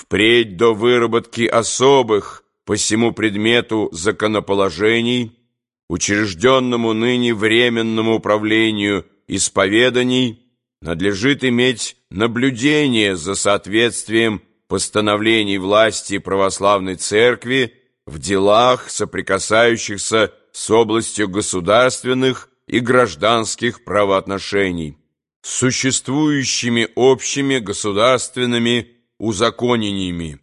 Впредь до выработки особых по всему предмету законоположений, учрежденному ныне Временному управлению исповеданий, надлежит иметь наблюдение за соответствием постановлений власти православной церкви в делах, соприкасающихся с областью государственных и гражданских правоотношений, существующими общими государственными узаконениями.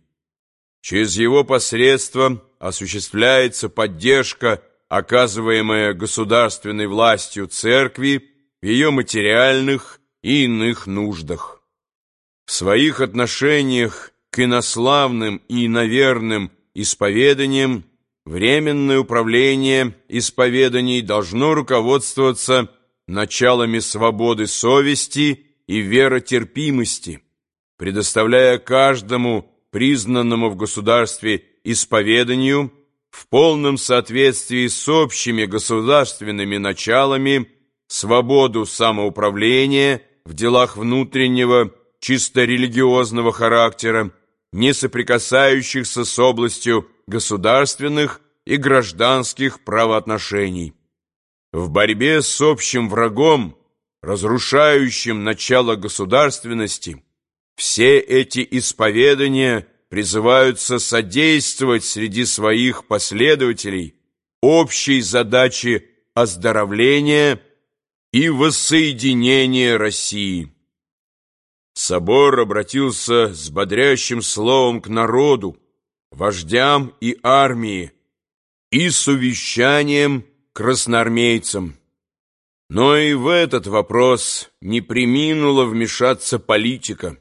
Через его посредство осуществляется поддержка, оказываемая государственной властью церкви в ее материальных и иных нуждах. В своих отношениях к инославным и иноверным исповеданиям Временное управление исповеданий должно руководствоваться началами свободы совести и веротерпимости, предоставляя каждому признанному в государстве исповеданию в полном соответствии с общими государственными началами свободу самоуправления в делах внутреннего, чисто религиозного характера, не соприкасающихся с областью государственных и гражданских правоотношений. В борьбе с общим врагом, разрушающим начало государственности, все эти исповедания призываются содействовать среди своих последователей общей задаче оздоровления и воссоединения России. Собор обратился с бодрящим словом к народу, вождям и армии и с увещанием красноармейцам. Но и в этот вопрос не приминула вмешаться политика.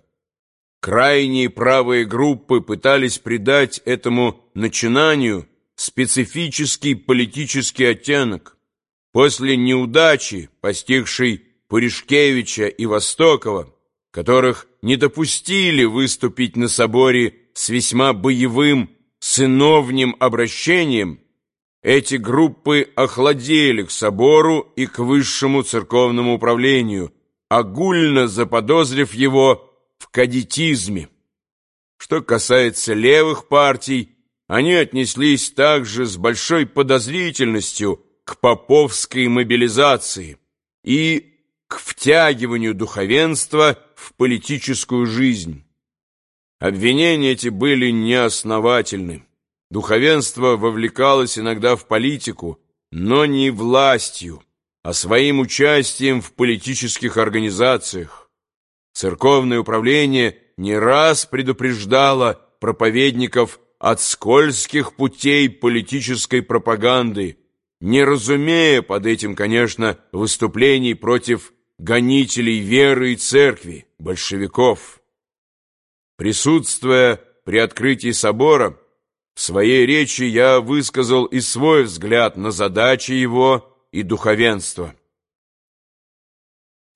Крайние правые группы пытались придать этому начинанию специфический политический оттенок. После неудачи, постигшей Пуришкевича и Востокова, которых не допустили выступить на соборе с весьма боевым сыновним обращением, эти группы охладели к собору и к высшему церковному управлению, огульно заподозрив его кадетизме. Что касается левых партий, они отнеслись также с большой подозрительностью к поповской мобилизации и к втягиванию духовенства в политическую жизнь. Обвинения эти были неосновательны. Духовенство вовлекалось иногда в политику, но не властью, а своим участием в политических организациях. Церковное управление не раз предупреждало проповедников от скользких путей политической пропаганды, не разумея под этим, конечно, выступлений против гонителей веры и церкви, большевиков. Присутствуя при открытии собора, в своей речи я высказал и свой взгляд на задачи его и духовенства.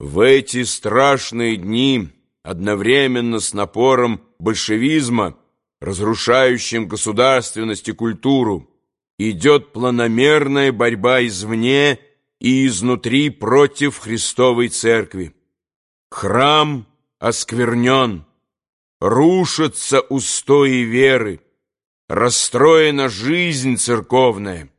В эти страшные дни, одновременно с напором большевизма, разрушающим государственность и культуру, идет планомерная борьба извне и изнутри против Христовой Церкви. Храм осквернен, рушатся устои веры, расстроена жизнь церковная,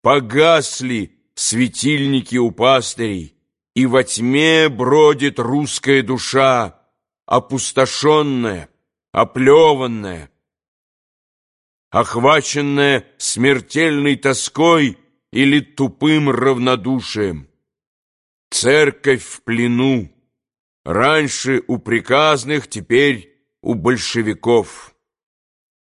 погасли светильники у пастырей, и во тьме бродит русская душа, опустошенная, оплеванная, охваченная смертельной тоской или тупым равнодушием. Церковь в плену, раньше у приказных, теперь у большевиков.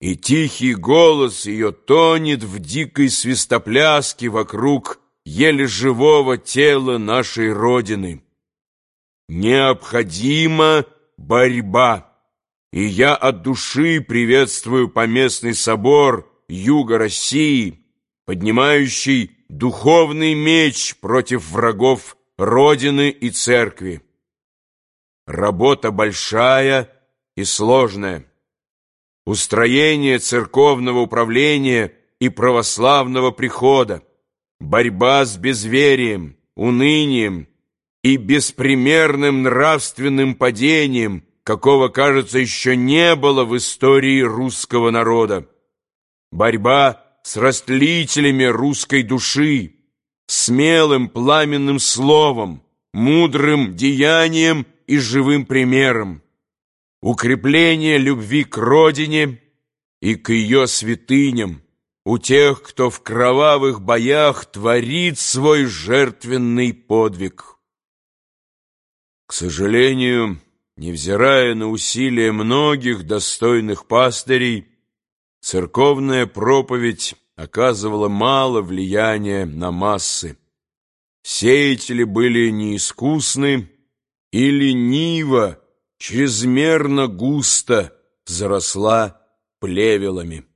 И тихий голос ее тонет в дикой свистопляске вокруг еле живого тела нашей Родины. Необходима борьба, и я от души приветствую поместный собор Юга России, поднимающий духовный меч против врагов Родины и Церкви. Работа большая и сложная. Устроение церковного управления и православного прихода, борьба с безверием, унынием и беспримерным нравственным падением, какого, кажется, еще не было в истории русского народа. Борьба с растлителями русской души, смелым пламенным словом, мудрым деянием и живым примером, укрепление любви к родине и к ее святыням у тех, кто в кровавых боях творит свой жертвенный подвиг. К сожалению, невзирая на усилия многих достойных пастырей, церковная проповедь оказывала мало влияния на массы. Сеятели были неискусны, или нива чрезмерно густо заросла плевелами.